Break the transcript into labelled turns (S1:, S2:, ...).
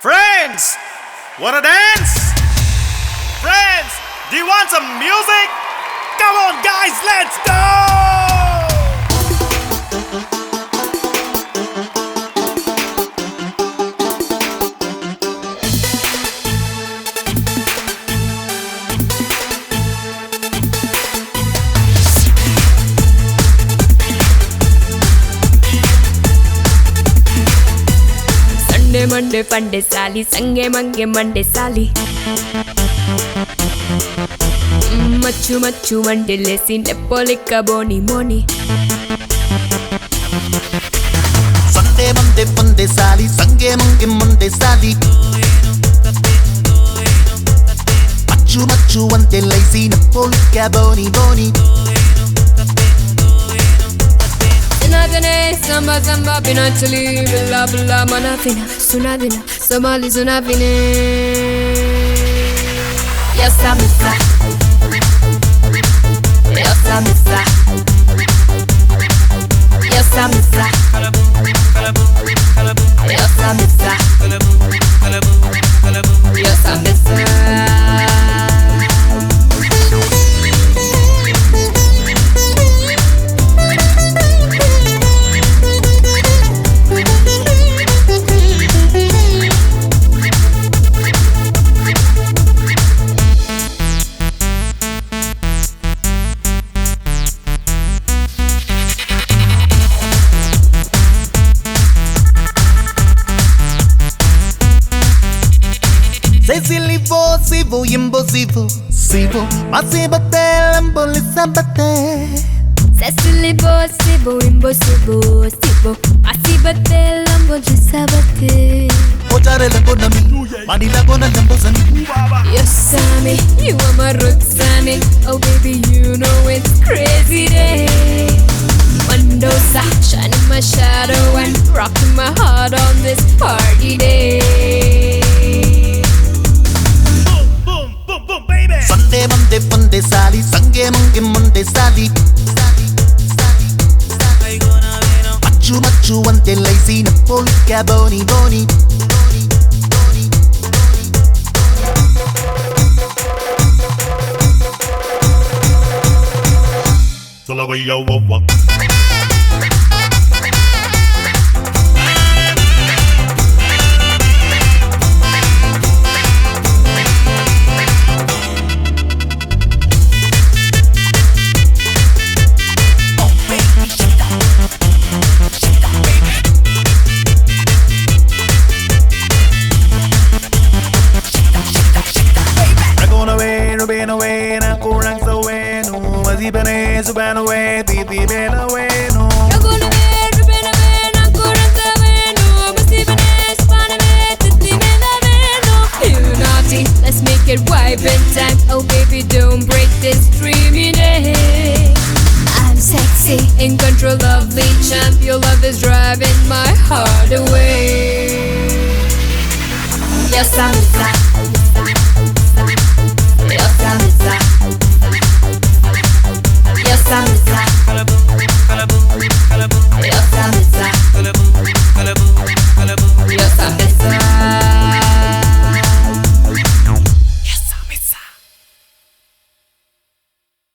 S1: Friends, wanna dance? Friends, do you want some music? Come on, guys, let's go!
S2: Monday Monday పండే సాలి సంగే మంగే Monday సాలి మచ్చు మచ్చు Monday లేసి నెప్పోలిక్క బోని మోని.
S3: Sunday Monday పొందే సాలి సంగే మంగే మండే సాలి మచ్చు మచ్చు అంతే లైసి నపోలిక బోని బోని
S2: bine Samba, samba, bine Chali, bla, bla, mana fina Suna bine, somali suna bine Eu sa misa Eu sa misa Eu sa misa
S3: Sesilivo, sivo, imposivo, sivo, ma si batte l'ambolissabate.
S2: Cecily Bossibo, impossible, sibo, asibate, lambo, gisabate.
S3: Ochare la gonami, mani la gona lambosani.
S2: Yes, Sammy, you are my Roxanne. Oh, baby, you know it's crazy day. Mendoza, shining my shadow and rocking my heart on this party day.
S3: మండే సాలి మచ్చు మచ్చు అంతే లైసి నపోలిక బోని బోని
S1: Solawaya wawa. Nagona
S2: Spaname, Titimena Veno. You naughty, let's make it wipe in time. Oh baby, don't break this dreamy day. I'm sexy, in control the champ. Your love is driving my heart away. Yes, I'm a San